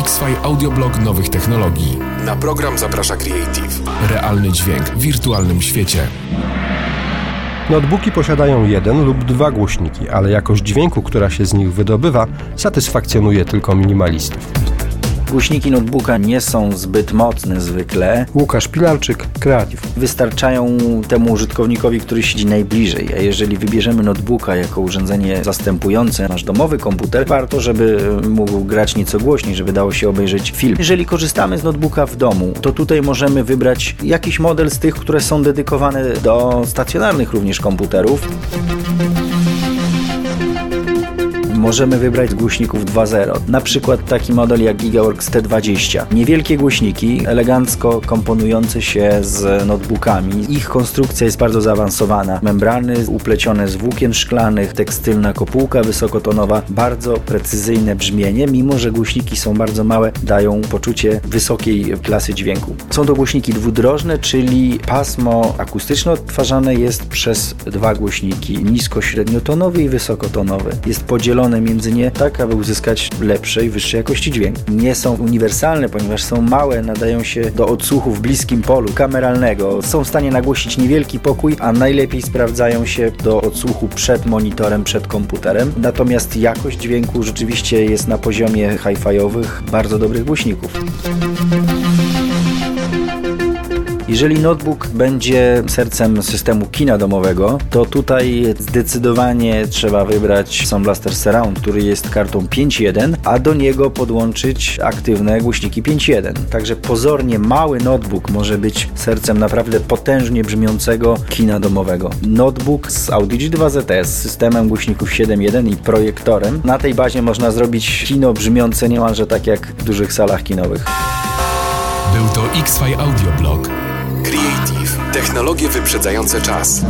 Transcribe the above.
X-Fi Audioblog nowych technologii. Na program zaprasza Creative. Realny dźwięk w wirtualnym świecie. Notebooki posiadają jeden lub dwa głośniki, ale jakość dźwięku, która się z nich wydobywa, satysfakcjonuje tylko minimalistów. Głośniki notebooka nie są zbyt mocne zwykle. Łukasz Pilarczyk, Creative. Wystarczają temu użytkownikowi, który siedzi najbliżej. A jeżeli wybierzemy notebooka jako urządzenie zastępujące nasz domowy komputer, warto, żeby mógł grać nieco głośniej, żeby dało się obejrzeć film. Jeżeli korzystamy z notebooka w domu, to tutaj możemy wybrać jakiś model z tych, które są dedykowane do stacjonarnych również komputerów możemy wybrać z głośników 2.0. Na przykład taki model jak Gigaworks T20. Niewielkie głośniki, elegancko komponujące się z notebookami. Ich konstrukcja jest bardzo zaawansowana. Membrany uplecione z włókien szklanych, tekstylna kopułka wysokotonowa, bardzo precyzyjne brzmienie, mimo że głośniki są bardzo małe, dają poczucie wysokiej klasy dźwięku. Są to głośniki dwudrożne, czyli pasmo akustyczne odtwarzane jest przez dwa głośniki, nisko-średniotonowy i wysokotonowy. Jest podzielony między nie tak, aby uzyskać lepszej, wyższej jakości dźwięk. Nie są uniwersalne, ponieważ są małe, nadają się do odsłuchu w bliskim polu kameralnego. Są w stanie nagłosić niewielki pokój, a najlepiej sprawdzają się do odsłuchu przed monitorem, przed komputerem. Natomiast jakość dźwięku rzeczywiście jest na poziomie hi-fiowych bardzo dobrych głośników. Jeżeli notebook będzie sercem systemu kina domowego, to tutaj zdecydowanie trzeba wybrać Sound Blaster Surround, który jest kartą 5.1, a do niego podłączyć aktywne głośniki 5.1. Także pozornie mały notebook może być sercem naprawdę potężnie brzmiącego kina domowego. Notebook z Audigi 2ZS z systemem głośników 7.1 i projektorem. Na tej bazie można zrobić kino brzmiące niemalże tak jak w dużych salach kinowych. Był to X-Fi Audioblog. Creative. Technologie wyprzedzające czas.